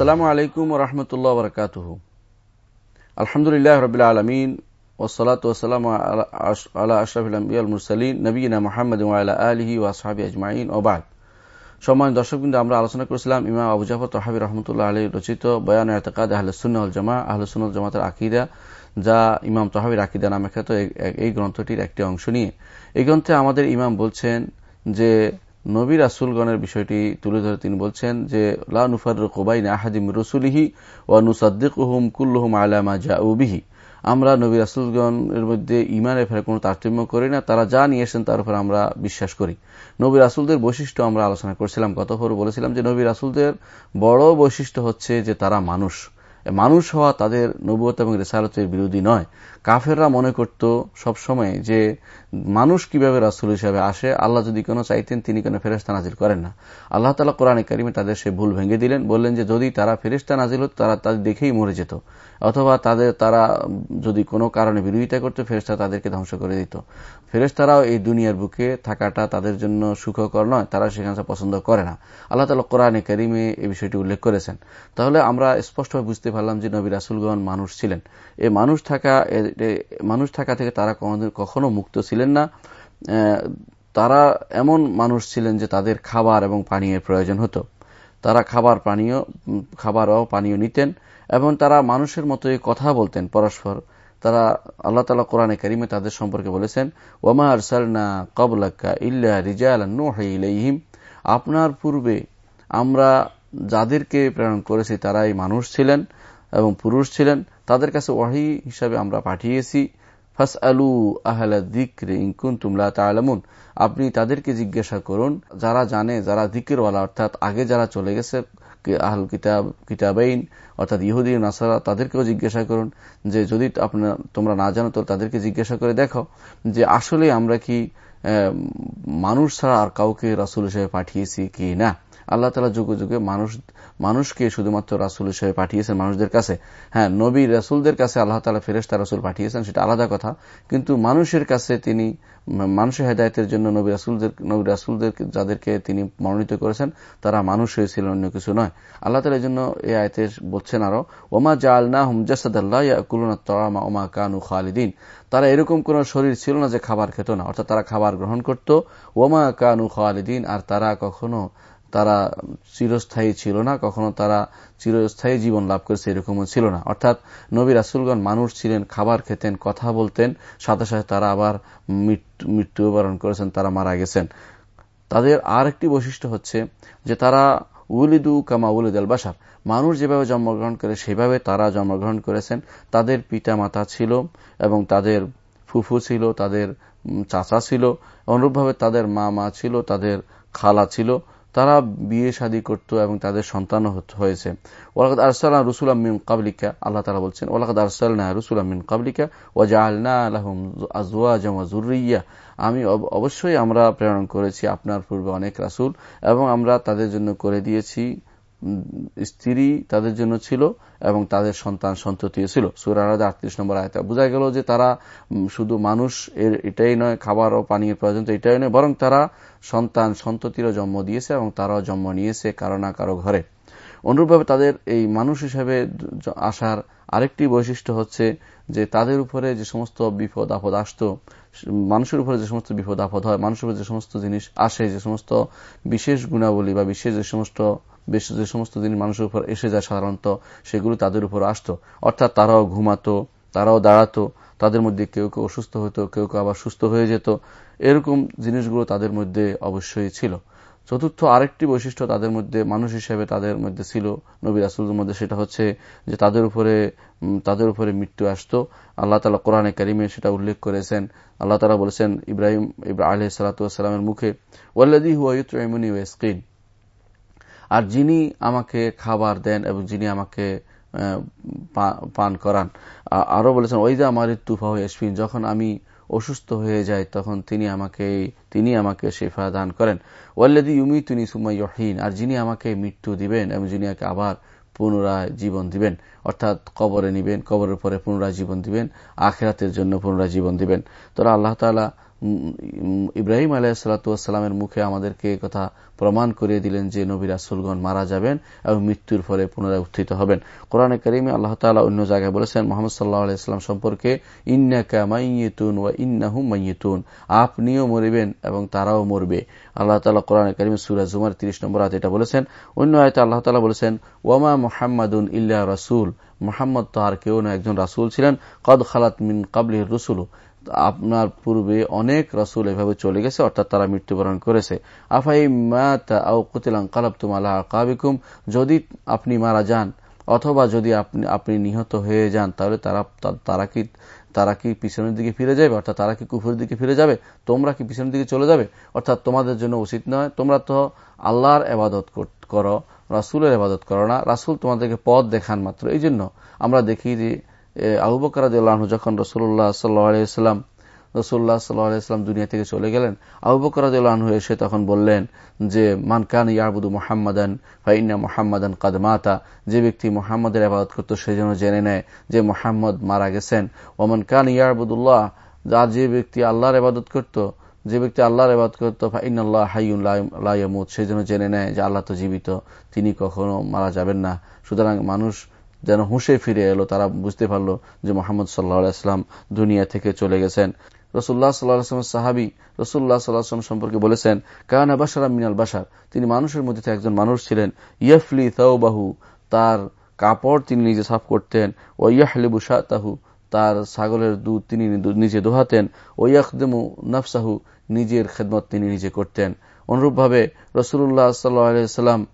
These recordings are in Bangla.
আসসালামু আলাইকুম রহমতুল্লাহ বরকাত আলহামদুলিল্লাহ রবিল আলমিন ওসলাত ওসালাম আল্লাহ আশরাফিল মুরসালিন নবীনা মোহাম্মদ আলহি ওয়াসাবি আজমাইন ওবাদ সম্মান দর্শক কিন্তু আমরা আলোচনা করেছিলাম ইমাম আবু জাফর তহাবি রহমতুল্লাহ আলী রচিত বয়ান এতকাদ আহলসুল জামা আহলসুল জামাতের আকিদা, যা ইমাম তহাবির আকিদা নামে খ্যাত এই গ্রন্থটির একটি অংশ নিয়ে। এই গ্রন্থে আমাদের ইমাম বলছেন যে নবী রাসুলগণের বিষয়টি তুলে ধরে তিনি বলছেন যে কোবাইন আহাদিম রসুলিহি নুসাদ্দিক হুম কুল্লুহুম আলামা আমরা নবী রাসুলগণের মধ্যে ইমানের ফেরে কোনো তারতম্য করি না, তারা যা নিয়ে এসেছেন তার উপর আমরা বিশ্বাস করি। নবী রাসুলদের বৈশিষ্ট্য আমরা আলোচনা করছিলাম গত বলেছিলাম যে নবী রাসুলদের বড় বৈশিষ্ট্য হচ্ছে যে তারা মানুষ। মানুষ হওয়া তাদের নবুয়ত এবং রেসালতের বিরোধী নয়। কাফেররা মনে করত সবসময় যে মানুষ কীভাবে রাসুল হিসাবে আসে, আল্লাহ যদি কোনো চাইতেন তিনি কোনো ফেরেস্তা নাজিল করেন না। আল্লাহ তালা কোরআনে কারিমে তাদের সে ভুল ভেঙে দিলেন, বললেন যে যদি তারা ফেরেস্তা নাজিল হতো, তারা তাদের দেখেই মরে যেত। অথবা তাদের, তারা যদি কোনো কারণে বিরোধিতা করতো ফেরেস্তা তাদেরকে ধ্বংস করে দিত। ফেরেস্তারাও এই দুনিয়ার বুকে থাকাটা তাদের জন্য সুখকর নয়, তারা সেখানে পছন্দ করে না। আল্লাহ তালা কোরআনে কারিমে এই বিষয়টি উল্লেখ করেছেন। তাহলে আমরা স্পষ্টভাবে বুঝতে পারলাম যে নবী রাসুলগণ মানুষ ছিলেন। এই মানুষ থাকা মানুষ থাকা থেকে তারা কখনো মুক্ত ছিলেন না। তারা এমন মানুষ ছিলেন যে তাদের খাবার এবং পানীয়ের প্রয়োজন হতো। তারা খাবার পানীয় খাবার ও পানীয় নিতেন এবং তারা মানুষের মতোই কথা বলতেন পরস্পর। তারা আল্লাহ তালা কোরআনে কারিমে তাদের সম্পর্কে বলেছেন, ওমা আরসালনা কবলাক্কা ইল্লা রিজাল ইলাইহিম। আপনার পূর্বে আমরা যাদেরকে প্রেরণ করেছি তারাই মানুষ ছিলেন। এবং পুরুষ ছিলেন, তাদের কাছে ওয়াহি হিসাবে আমরা পাঠিয়েছি। ফাস আলু আহলা দিক্রে ইনকুন তুমলা তালামুন আপনি তাদেরকে জিজ্ঞাসা করুন, যারা জানে, যারা দিকেরওয়ালা অর্থাৎ আগে যারা চলে গেছে আহল কিতাব, কিতাবাইন, অর্থাৎ ইহুদি, নাসারা, তাদেরকেও জিজ্ঞাসা করুন যে, যদি আপনার তোমরা না জানো, তো তাদেরকে জিজ্ঞাসা করে দেখো যে, আসলে আমরা কি মানুষ ছাড়া আর কাউকে রাসুল হিসেবে পাঠিয়েছি কি না। আল্লাহ তালা যুগে যুগে মানুষ, মানুষকে শুধুমাত্র রাসুল হিসেবে পাঠিয়েছেন মানুষদের কাছে। হ্যাঁ নবী রাসুলদের কাছে আল্লাহ তালা ফেরেস্তা রাসুল পাঠিয়েছেন, সেটা আলাদা কথা। কিন্তু মানুষের কাছে তিনি, মানুষের হেদায়তের জন্য নবী রাসুলদের নবী রাসুলদের যাদেরকে তিনি মনোনীত করেছেন, তারা মানুষ হয়েছিলেন অন্য কিছু নয়। আল্লাহ তালা জন্য এই আয়তে বলছেন আরও, ওমা জাল না হুম জাসাদাল্লাহ তরামা ওমা কানু খালিদিন। তারা এরকম কোন শরীর ছিল না যে খাবার খেত না, অর্থাৎ তারা খাবার গ্রহণ করত, ওমা কানু খালিদিন, আর তারা কখনো তারা চিরস্থায়ী ছিল না, কখনো তারা চিরস্থায়ী জীবন লাভ করেছে এরকমও ছিল না। অর্থাৎ নবী রাসুলগণ মানুষ ছিলেন, খাবার খেতেন, কথা বলতেন, সাথে সাথে তারা আবার মৃত্যুবরণ করেছেন, তারা মারা গেছেন। তাদের আর একটি বৈশিষ্ট্য হচ্ছে যে তারা উলিদু কামা উলিদ আল বাসার মানুষ যেভাবে জন্মগ্রহণ করে, সেভাবে তারা জন্মগ্রহণ করেছেন। তাদের পিতা মাতা ছিল এবং তাদের ফুফু ছিল, তাদের চাচা ছিল। অনুরূপভাবে তাদের মা মা ছিল, তাদের খালা ছিল। তারা বিয়ে শাদী করতো এবং তাদের সন্তান হয়েছে। ওলাকাদ আরসাল্লাহ রসুল আমিন কাবলিকা আল্লাহ তালা বলছেন ওলাকাদ আরসাল্লাহ রসুল আমিন কাবলিকা ওয়াজা আলনা আলহম আজওয়া জামা জুরিয়া আমি অবশ্যই আমরা প্রেরণ করেছি আপনার পূর্বে অনেক রাসুল এবং আমরা তাদের জন্য করে দিয়েছি। স্ত্রী তাদের জন্য ছিল এবং তাদের সন্তান সন্ততিও ছিল। সুরারাদা আটত্রিশ নম্বর আয়তা বোঝা গেল যে তারা শুধু মানুষ এর এটাই নয়, খাবার ও পানীয় প্রয়োজন তো এটাই নয়, বরং তারা সন্তান সন্ততিরও জন্ম দিয়েছে এবং তারাও জন্ম নিয়েছে কারও না কারও ঘরে। অনুরূপভাবে তাদের এই মানুষ হিসেবে আসার আরেকটি বৈশিষ্ট্য হচ্ছে যে তাদের উপরে যে সমস্ত বিপদ আপদ আসত, মানুষের উপরে যে সমস্ত বিপদ আপদ হয়, মানুষের উপরে যে সমস্ত জিনিস আসে, যে সমস্ত বিশেষ গুণাবলী বা বিশেষ যে সমস্ত বেশ যে সমস্ত জিনিস মানুষের উপর এসে যায় সাধারণত, সেগুলো তাদের উপর আসতো। অর্থাৎ তারাও ঘুমাতো, তারাও দাঁড়াতো, তাদের মধ্যে কেউ কেউ অসুস্থ হতো, কেউ কেউ আবার সুস্থ হয়ে যেত। এরকম জিনিসগুলো তাদের মধ্যে অবশ্যই ছিল। চতুর্থ আরেকটি বৈশিষ্ট্য তাদের মধ্যে, মানুষ হিসেবে তাদের মধ্যে ছিল নবী রাসুলের মধ্যে, সেটা হচ্ছে যে তাদের উপরে তাদের উপরে মৃত্যু আসতো। আল্লাহ তালা কোরআনে কারিমে সেটা উল্লেখ করেছেন। আল্লাহ তালা বলেছেন, ইব্রাহিম ইব্রাহ আলহ সালাতামের মুখে ওয়াল্লাদি হুয়াইমনি ওয়েস্কিন আর যিনি আমাকে খাবার দেন এবং যিনি আমাকে পান করান আরও বলেছেন, ওই ওইদা আমার তুফা এসফিন যখন আমি অসুস্থ হয়ে যায় তখন তিনি আমাকে তিনি আমাকে শেফা দান করেন। ওয়াল্লাদি ইউমি তুনি সুমাইহীন আর যিনি আমাকে মৃত্যু দিবেন এবং যিনি আমাকে আবার পুনরায় জীবন দিবেন, অর্থাৎ কবরে নিবেন, কবরের পরে পুনরায় জীবন দিবেন, আখেরাতের জন্য পুনরায় জীবন দিবেন। তোরা আল্লাহ তালা ইব্রাহিম আলাহিসাল্লামের মুখে আমাদেরকে কথা প্রমাণ করিয়ে দিলেন যে নবী রাসুলগণ মারা যাবেন এবং মৃত্যুর ফলে পুনরায় উত্থিত হবেন। কোরআনে করিমে আল্লাহ তালা অন্য জায়গায় বলেছেন, মোহাম্মদ সাল্লাহ আলাইস্লাম সম্পর্কে, ইন্নাকা মাইয়েতুন ওয়া ইন্নাহু মাইয়েতুন আপনিও মরিবেন এবং তারাও মরবে। আল্লাহ তালা কোরআনে করিম সুরা জুমার তিরিশ নম্বর আয়তে এটা বলেছেন। অন্য আয়তে আল্লাহ তালা বলেছেন, ওয়ামা মোহাম্মদুন ইল্লা রাসুল মোহাম্মদ তো আর কেউ না, একজন রাসুল ছিলেন। কদ খালাত মিন কাবলির রসুল আপনার পূর্বে অনেক রসুল এভাবে চলে গেছে, অর্থাৎ তারা মৃত্যুবরণ করেছে। আফাই কাবিকুম যদি আপনি মারা যান, অথবা যদি আপনি আপনি নিহত হয়ে যান, তাহলে তারা তারা কি তারা কি পিছনের দিকে ফিরে যাবে? অর্থাৎ তারা কি কুফুরের দিকে ফিরে যাবে? তোমরা কি পিছনের দিকে চলে যাবে? অর্থাৎ তোমাদের জন্য উচিত নয়, তোমরা তো আল্লাহর এবাদত করো রাসুলের এবাদত করো না। রাসুল তোমাদেরকে পথ দেখান মাত্র। এই জন্য আমরা দেখি যে আবু বকর যখন রসুল্লাহ সাল্লাম রসুল্লাহ সাল্লাহাম দুনিয়া থেকে চলে গেলেন, আবু বকর এসে তখন বললেন যে মানকান ইয়াবুদু মোহাম্মদান ফাইনা মোহাম্মদান কাদমাতা যে ব্যক্তি মোহাম্মদের আবাদত করতো সে যেন জেনে নেয় যে মোহাম্মদ মারা গেছেন। ওমান কান ইয়াবুদুল্লাহ যা যে ব্যক্তি আল্লাহর আবাদত করত, যে ব্যক্তি আল্লাহর আবাদ করতো ফাইনাল্লাহ লাইয়ামুদ সে যেন জেনে নেয় যে আল্লাহ তো জীবিত, তিনি কখনো মারা যাবেন না। সুতরাং মানুষ যেন হুঁশে ফিরে এলো, তারা বুঝতে পারল যে মোহাম্মদ সাল্লাহ দুনিয়া থেকে চলে গেছেন। রসুল্লাহ সাল্লাহাম সাহাবি রসুল্লাহ সাল্লাহাম সম্পর্কে বলেছেন কায়না বাসার মিনাল বাসার তিনি মানুষের মধ্যে একজন মানুষ ছিলেন। ইয়ফলি তাওবাহু তার কাপড় তিনি নিজে সাফ করতেন। ও ইয়াহলিবু তাহু তার ছাগলের দুধ তিনি নিজে দোহাতেন। ও ইয়াকদেমু নফসাহু। নিজের খেদমত তিনি নিজে করতেন। অনুরূপভাবে রসুল্লাহ সাল্লাহ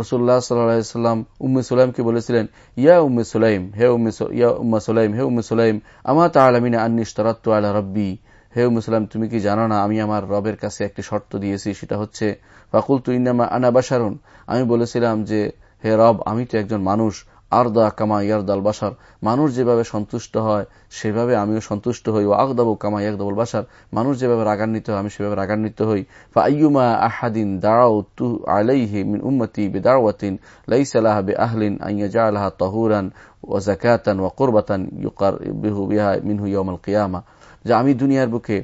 রসুল্লাহ সাল্লাম উম্মে সুলাইমকে বলেছিলেন, ইয়া উম্মে সুলাইম, হে উম্মে ইয়া উম্মা সুলাইম, হে উম্মে সুলাইম, আমা তালামিনা আন্নি তরাত্ত আলা রব্বি? হে উম্মে সুলাইম, তুমি কি জানো না, আমি আমার রবের কাছে একটি শর্ত দিয়েছি, সেটা হচ্ছে ফাকুল তু ইন্নামা আনা বাসারুন আমি বলেছিলাম যে, হে রব, আমি তো একজন মানুষ আরদা কামা ইয়ারদাল বাসার মানুষ যেভাবে সন্তুষ্ট হয়, সেভাবে আমিও সন্তুষ্ট হই। ও আকদাবু কামা ইয়াকদাবুল বাসার মানুষ যেভাবে রাগান্বিত হয়, আমি সেভাবে রাগান্বিত হই। ফা আইয়ুমা আহাদিন দাঁড়াও তু আলাইহি মিন উম্মতি বেদাওয়াতিন লাইসালাহ বে আহলিন আইয়া জালাহ তহুরান ও জাকাতান ও কোরবাতান ইউকার বিহু বিহা মিনহু ইয়মাল কিয়ামা। যে আমি দুনিয়ার বুকে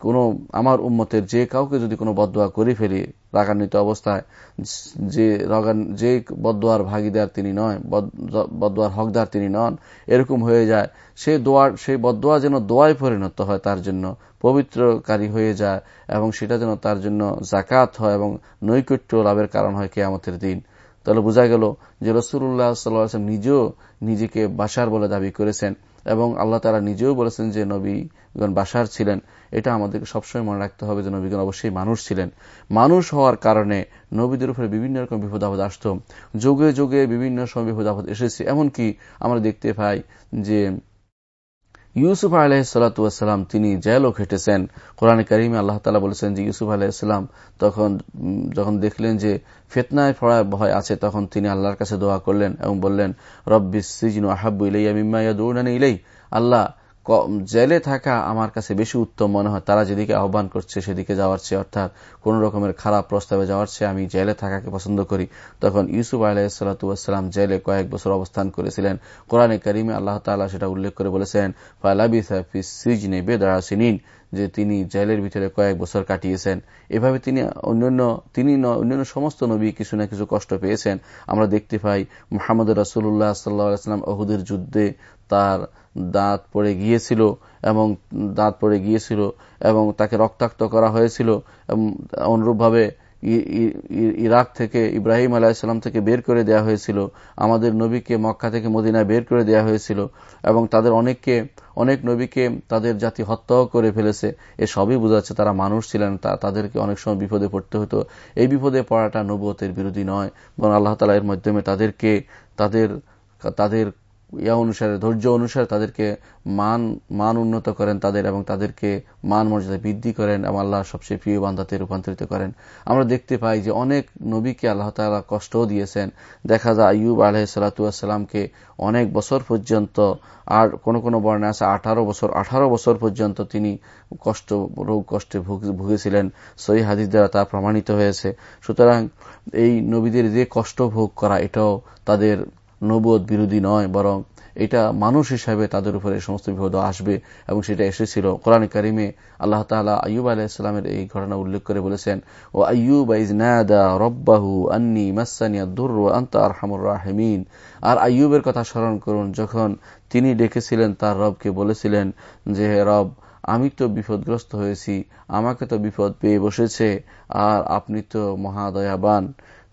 কোন, আমার উম্মতের যে কাউকে যদি কোনো বদোয়া করে ফেলি রাগান্বিত অবস্থায়। যে যে বদোয়ার ভাগিদার তিনি নয় বদোয়ার হকদার তিনি নন, এরকম হয়ে যায়। সে দোয়ার সেই বদোয়া যেন দোয়ায় পরিণত হয়, তার জন্য পবিত্রকারী হয়ে যায় এবং সেটা যেন তার জন্য জাকাত হয় এবং নৈকট্য লাভের কারণ হয় কেয়ামতের দিন। তাহলে বোঝা গেল যে রসুল্লাহ সাল্লাম নিজেও নিজেকে বাসার বলে দাবি করেছেন। এবং আল্লাহ তারা নিজেও বলেছেন যে নবীগণ বাসার ছিলেন। এটা আমাদেরকে সবসময় মনে রাখতে হবে যে নবীগণ অবশ্যই মানুষ ছিলেন। মানুষ হওয়ার কারণে নবীদের উপরে বিভিন্ন রকম বিপদ আপদ আসত। যুগে যুগে বিভিন্ন সময় বিপদ আপদ এসেছে। এমনকি আমরা দেখতে পাই যে ইউসুফ আলাহিসাল্লাম তিনি জেলও খেটেছেন। কোরআন করিমে আল্লাহ তালা বলেছেন যে, ইউসুফ আলাহিসাল্লাম তখন, যখন দেখলেন যে ফেতনায় ফড়া ভয় আছে, তখন তিনি আল্লাহর কাছে দোয়া করলেন এবং বললেন রব্বিস সিজিন আহাবু ইলাই আমি ইলাই আল্লাহ জেলে থাকা আমার কাছে বেশি উত্তম মনে হয়। তারা যেদিকে আহ্বান করছে সেদিকে যাওয়ার চেয়ে, অর্থাৎ কোন রকমের খারাপ প্রস্তাবে যাওয়ার চেয়ে আমি জেলে থাকাকে পছন্দ করি। তখন ইউসুফ আলাহিসাল্লাম জেলে কয়েক বছর অবস্থান করেছিলেন। কোরআনে করিমে আল্লাহ তালা সেটা উল্লেখ করে বলেছেন যে তিনি জেলের ভিতরে কয়েক বছর কাটিয়েছেন। এভাবে তিনি অন্যান্য তিনি অন্যান্য সমস্ত নবী কিছু না কিছু কষ্ট পেয়েছেন। আমরা দেখতে পাই মোহাম্মদ রাসুল্লাহ সাল্লাহাম অহুদের যুদ্ধে তার দাঁত পড়ে গিয়েছিল এবং দাঁত পড়ে গিয়েছিল এবং তাকে রক্তাক্ত করা হয়েছিল। অনুরূপভাবে ইরাক থেকে ইব্রাহিম আলাহিসাল্লাম থেকে বের করে দেয়া হয়েছিল। আমাদের নবীকে মক্কা থেকে মদিনায় বের করে দেয়া হয়েছিল এবং তাদের অনেককে, অনেক নবীকে তাদের জাতি হত্যাও করে ফেলেছে। এ সবই বোঝাচ্ছে তারা মানুষ ছিলেন, তা তাদেরকে অনেক সময় বিপদে পড়তে হতো। এই বিপদে পড়াটা নবতের বিরোধী নয়। বরং আল্লাহ তালা এর মাধ্যমে তাদেরকে, তাদের তাদের ইয়া অনুসারে, ধৈর্য অনুসারে তাদেরকে মান মান উন্নত করেন তাদের এবং তাদেরকে মান মর্যাদা বৃদ্ধি করেন এবং আল্লাহ সবচেয়ে প্রিয় বান্ধাতে রূপান্তরিত করেন। আমরা দেখতে পাই যে অনেক নবীকে আল্লাহ তালা কষ্টও দিয়েছেন। দেখা যায় আইয়ুব আলহ সালাতামকে অনেক বছর পর্যন্ত, আর কোন কোনো বর্ণে আছে আঠারো বছর আঠারো বছর পর্যন্ত তিনি কষ্ট, রোগ কষ্টে ভুগেছিলেন। সই হাদিস দ্বারা তা প্রমাণিত হয়েছে। সুতরাং এই নবীদের যে কষ্ট ভোগ করা, এটাও তাদের নবোধ বিরোধী নয়, বরং এটা মানুষ হিসাবে তাদের উপরে সমস্ত বিপদ আসবে এবং সেটা এসেছিল। কোরআন করিমে আল্লাহ তালা আইয়ুব আলাহ ইসলামের এই ঘটনা উল্লেখ করে বলেছেন, ও আইয়ুব রব্বাহু আন্নি মাসানিয়া দুর আন্তা আরহামুর রাহমিন। আর আইয়ুবের কথা স্মরণ করুন, যখন তিনি ডেকেছিলেন তার রবকে, বলেছিলেন যে রব, আমি তো বিপদগ্রস্ত হয়েছি, আমাকে তো বিপদ পেয়ে বসেছে, আর আপনি তো মহাদয়াবান।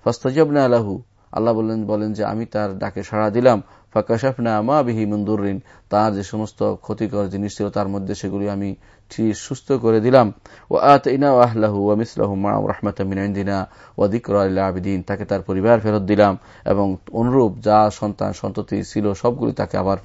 ফাস্তাজবনা আলাহু আল্লাহ বলেন বলেন যে, আমি তার ডাকে সাড়া দিলাম। ফাঁকাশাফনা মা বিহি মন্দুরিন তার যে সমস্ত ক্ষতিকর জিনিস ছিল, তার মধ্যে সেগুলি আমি সুস্থ করে দিলাম। ও আত ইনা আহলাহু আমিসলাহু মা রহমাতিনা ও দিকর আবিদিন। তাকে তার পরিবার ফেরত দিলাম এবং অনুরূপ যা সন্তান সন্ততি ছিল সবগুলি তাকে আবার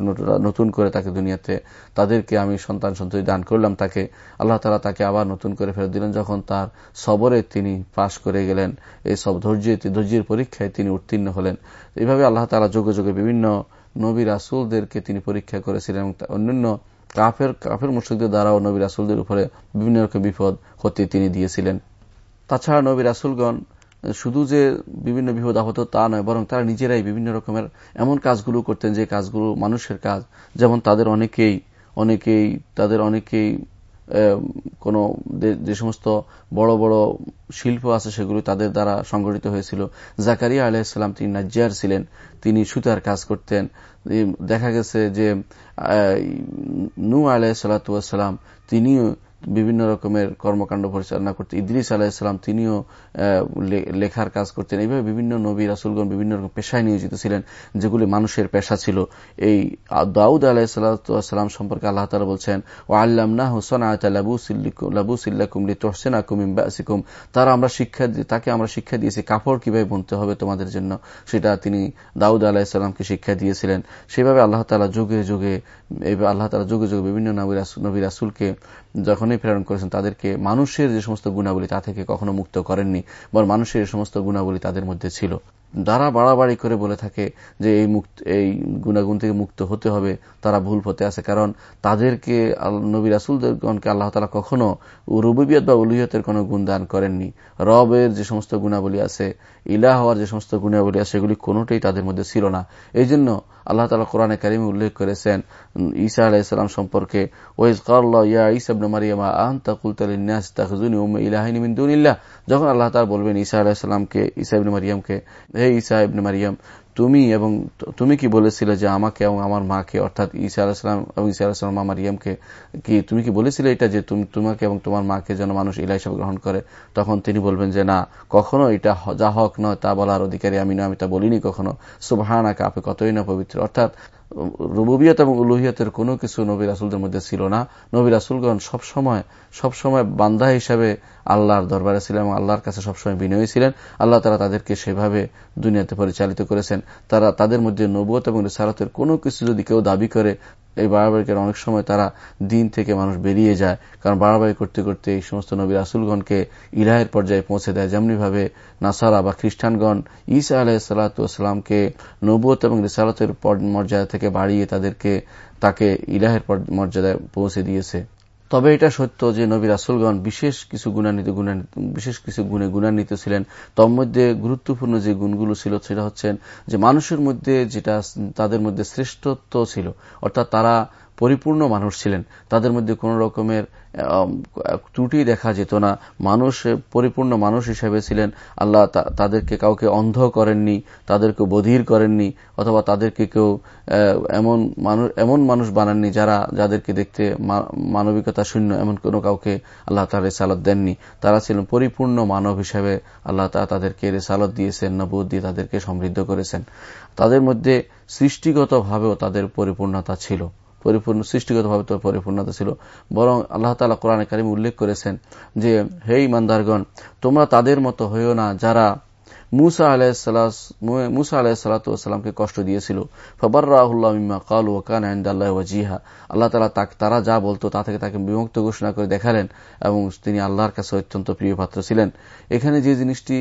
নতুন করে তাকে দুনিয়াতে তাদেরকে আমি সন্তান সন্ততি দান করলাম তাকে। আল্লাহ তালা তাকে আবার নতুন করে ফেরত দিলেন। যখন তার সবরে তিনি পাশ করে গেলেন, এই সব ধৈর্য, ধৈর্যের পরীক্ষায় তিনি উত্তীর্ণ হলেন। এইভাবে আল্লাহ তালা যোগে যোগে বিভিন্ন নবী রাসুলদেরকে তিনি পরীক্ষা করেছিলেন এবং অন্যান্য কাফের কাফের মুর্শিকদের দ্বারাও নবী রাসুলদের উপরে বিভিন্ন রকম বিপদ হতে তিনি দিয়েছিলেন। তাছাড়া নবী রাসুলগণ শুধু যে বিভিন্ন বিপদ আহত তা নয়, বরং তারা নিজেরাই বিভিন্ন রকমের এমন কাজগুলো করতেন যে কাজগুলো মানুষের কাজ। যেমন তাদের অনেকেই অনেকেই, তাদের অনেকেই কোন যে সমস্ত বড় বড় শিল্প আছে সেগুলো তাদের দ্বারা সংগঠিত হয়েছিল। জাকারিয়া আলাইসাল্লাম তিনি নাজ্জার ছিলেন, তিনি সুতার কাজ করতেন। দেখা গেছে যে নু আলাইসাল্লাম তিনিও বিভিন্ন রকমের কর্মকাণ্ড পরিচালনা করতে। ইদ্রিস আলাহিসাম তিনিও লেখার কাজ করতেন। এইভাবে বিভিন্ন নবী, রাসুলগণ বিভিন্ন রকম পেশায় নিয়োজিত ছিলেন, যেগুলি মানুষের পেশা ছিল। এই দাউদ আলাহিসাল্লাম সম্পর্কে আল্লাহ তালা বলছেন ও আল্লাম না হোসেন লাবুসিল্লাকুমলি তোহসেনা কুমিম বাসিকুম। তারা আমরা শিক্ষা তাকে আমরা শিক্ষা দিয়েছি, কাপড় কীভাবে বুনতে হবে তোমাদের জন্য। সেটা তিনি দাউদ আলাহিসাল্লামকে শিক্ষা দিয়েছিলেন। সেভাবে আল্লাহ তালা যুগে যুগে আল্লাহ তালা যুগে যুগে বিভিন্ন নবী রাসুলকে যখনই প্রেরণ করেছেন, তাদেরকে মানুষের যে সমস্ত গুণাবলী তা থেকে কখনো মুক্ত করেননি, বরং মানুষের যে সমস্ত গুণাবলী তাদের মধ্যে ছিল। যারা বাড়াবাড়ি করে বলে থাকে যে এই মুক্ত, এই গুণাগুণ থেকে মুক্ত হতে হবে, তারা ভুল পথে আছে, কারণ তাদেরকে নবী রাসুলদেরগণকে আল্লাহ তালা কখনো রুবিয়ত বা উলুহিয়তের কোনো গুণ দান করেননি। রবের যে সমস্ত গুণাবলী আছে ইলা হওয়ার যে সমস্ত গুণাবলী আছে, সেগুলি কোনোটাই তাদের মধ্যে ছিল না। এই জন্য আল্লাহ তালা কোরআনে কারিমে উল্লেখ করেছেন ঈসা আলাহিসাল্লাম সম্পর্কে ওয়েজ কাল্লা ইয়া ইসাবন মারিয়ামা আহতা কুলতালিনাস তাকজুনি উম ইলাহিনী মিন্দুনিল্লাহ যখন আল্লাহ তালা বলবেন ঈসা আলাহিসাল্লামকে ইসা ইবনে মারিয়ামকে হে ঈসা ইবনে মারিয়াম তুমি এবং তুমি কি বলেছিলে যে আমাকে এবং আমার মাকে, অর্থাৎ ঈসা আলাহিসাম এবং ঈসা আলাহিসাম আমার ইয়ামকে কি তুমি কি বলেছিলে এটা যে তুমি, তোমাকে এবং তোমার মাকে যেন মানুষ ইলা হিসাবে গ্রহণ করে? তখন তিনি বলবেন যে না, কখনো এটা যা হক নয় তা বলার অধিকারী আমি না আমি তা বলিনি কখনো। সুবাহানাকে আপে কতই না পবিত্র। অর্থাৎ রুবিয়ত এবং উলুহিয়তের কোনো কিছু নবীর রাসুলদের মধ্যে ছিল না। নবীর রাসুলগণ সবসময় সবসময় বান্ধা হিসাবে আল্লাহর দরবারে ছিলেন এবং আল্লাহর কাছে সবসময় বিনয়ী ছিলেন। আল্লাহ তারা তাদেরকে সেভাবে দুনিয়াতে পরিচালিত করেছেন। তারা তাদের মধ্যে নবুয়ত এবং রিসারতের কোনো কিছু যদি কেউ দাবি করে এই বাড়াবাড়িকে অনেক সময় তারা দিন থেকে মানুষ বেরিয়ে যায়। কারণ বাড়াবাড়ি করতে করতে এই সমস্ত নবী রাসুলগণকে ইলাহের পর্যায়ে পৌঁছে দেয়। যেমনিভাবে নাসারা বা খ্রিস্টানগণ ইসা আলাহ সাল্লাতামকে নবত এবং রিসালতের মর্যাদা থেকে বাড়িয়ে তাদেরকে তাকে ইলাহের মর্যাদায় পৌঁছে দিয়েছে। তবে এটা সত্য যে নবী রাসুলগণ বিশেষ কিছু গুণান্বিত বিশেষ কিছু গুণে গুণান্বিত ছিলেন। তোর মধ্যে গুরুত্বপূর্ণ যে গুণগুলো ছিল সেটা হচ্ছেন যে মানুষের মধ্যে যেটা তাদের মধ্যে শ্রেষ্ঠত্ব ছিল, অর্থাৎ তারা পরিপূর্ণ মানুষ ছিলেন। তাদের মধ্যে কোন রকমের ত্রুটি দেখা যেত না। মানুষ, পরিপূর্ণ মানুষ হিসেবে ছিলেন। আল্লাহ তাদেরকে কাউকে অন্ধ করেননি, তাদেরকে বধির করেননি, অথবা তাদেরকে কেউ এমন মানুষ এমন মানুষ বানাননি যারা, যাদেরকে দেখতে মানবিকতা শূন্য, এমন কোনো কাউকে আল্লাহ তার রেসালত দেননি। তারা ছিলেন পরিপূর্ণ মানব হিসেবে আল্লাহ তা, তাদেরকে রেসালত দিয়েছেন নবুদ দিয়ে তাদেরকে সমৃদ্ধ করেছেন। তাদের মধ্যে সৃষ্টিগতভাবেও তাদের পরিপূর্ণতা ছিল। পরিপূর্ণ, সৃষ্টিগতভাবে তোর পরিপূর্ণতা ছিল। বরং আল্লাহ তালা কোরআন কারিম উল্লেখ করেছেন যে, হে ইমানদারগণ তোমরা তাদের মতো হইও না যারা মুসা আলাহ মুসা আলাহিসাল্লামকে কষ্ট দিয়েছিল। ফবার রাহুল্লাহ কালু ওকান আল্লাহ ওয়াজিহা। আল্লাহ তালা তারা যা বলতো তা থেকে তাকে বিমুক্ত ঘোষণা করে দেখালেন এবং তিনি আল্লাহর কাছে অত্যন্ত প্রিয় পাত্র ছিলেন। এখানে যে জিনিসটি,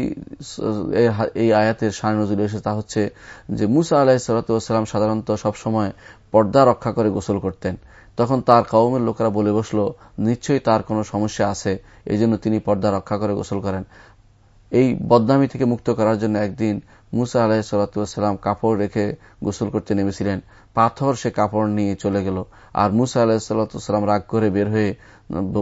এই আয়াতের সান নজর এসে তা হচ্ছে যে মুসা আলাহিসাল্লাম সাধারণত সবসময় পর্দা রক্ষা করে গোসল করতেন। তখন তার কওমের লোকেরা বলে বসল, নিশ্চয়ই তার কোনো সমস্যা আছে এই জন্য তিনি পর্দা রক্ষা করে গোসল করেন। এই বদনামি থেকে মুক্ত করার জন্য একদিন মুসা আলাহ সাল্লাম কাপড় রেখে গোসল করতে নেমেছিলেন। পাথর সে কাপড় নিয়ে চলে গেল। আর মুসা আলাহ সাল্লাম রাগ করে বের হয়ে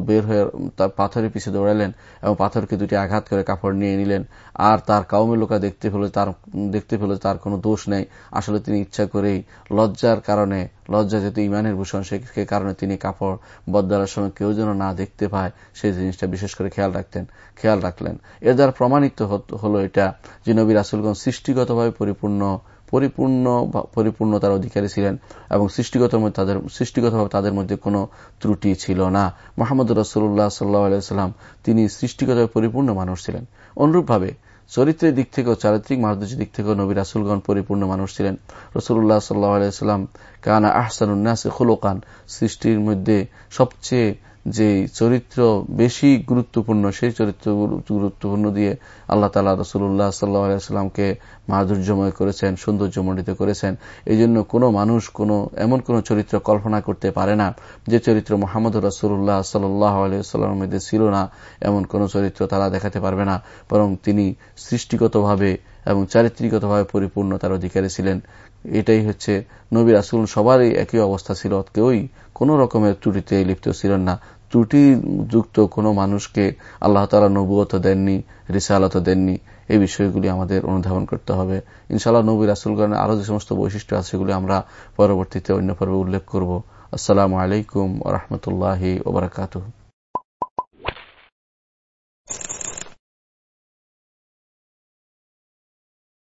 বের হয়ে তার পাথরের পিছে দৌড়ালেন এবং পাথরকে দুটি আঘাত করে কাপড় নিয়ে নিলেন। আর তার কাউমের লোকা দেখতে পেল তার, দেখতে পেল তার কোনো দোষ নেই। আসলে তিনি ইচ্ছা করেই লজ্জার কারণে লজ্জা যেহেতু ইমানের ভূষণ সে কারণে তিনি কাপড় বদলার সময় কেউ যেন না দেখতে পায়, সেই জিনিসটা বিশেষ করে খেয়াল রাখতেন, খেয়াল রাখলেন। এর দ্বারা প্রমাণিত হলো এটা যে নবী রাসুলগঞ্জ সৃষ্টিগতভাবে পরিপূর্ণ পরিপূর্ণ পরিপূর্ণতার অধিকারী ছিলেন এবং সৃষ্টিগত তাদের, সৃষ্টিগতভাবে তাদের মধ্যে কোনো ত্রুটি ছিল না। মোহাম্মদ রসুল্লাহ সাল্লাহ তিনি সৃষ্টিগতভাবে পরিপূর্ণ মানুষ ছিলেন। অনুরূপভাবে চরিত্রের দিক থেকেও, চারিত্রিক মাহাদুর দিক থেকেও নবী রাসুলগণ পরিপূর্ণ মানুষ ছিলেন। রসুল্লাহ সাল্লাহ কানা আহসানুন্নাস খুলোকান, সৃষ্টির মধ্যে সবচেয়ে যে চরিত্র বেশি গুরুত্বপূর্ণ, সেই চরিত্র গুরুত্বপূর্ণ দিয়ে আল্লাহ তালা রসুল্লাহ সাল্লাহামকে মাধুর্যময় করেছেন, সৌন্দর্যমণ্ডিত করেছেন। এই জন্য কোনো মানুষ কোনো, এমন কোন চরিত্র কল্পনা করতে পারে না যে চরিত্র মোহাম্মদ রসুল্লাহ সাল্লাহ আলাইস্লামের মধ্যে ছিল না। এমন কোন চরিত্র তারা দেখাতে পারবে না, বরং তিনি সৃষ্টিগতভাবে এবং চারিত্রিকতভাবে পরিপূর্ণ তার অধিকারী ছিলেন। এটাই হচ্ছে নবী রাসুল সবারই একই অবস্থা ছিল, কেউই কোন রকমের ত্রুটিতে লিপ্ত ছিলেন না। ত্রুটি যুক্ত কোনো মানুষকে আল্লাহ তালা নবুয়ত দেননি, রিসালত দেননি। এই বিষয়গুলি আমাদের অনুধাবন করতে হবে। ইনশাআল্লাহ নবী রাসুলগণের আরও যে সমস্ত বৈশিষ্ট্য আছে, সেগুলি আমরা পরবর্তীতে অন্য পর্বে উল্লেখ করব। আসসালামু আলাইকুম রহমতুল্লাহ ওবরাকাতু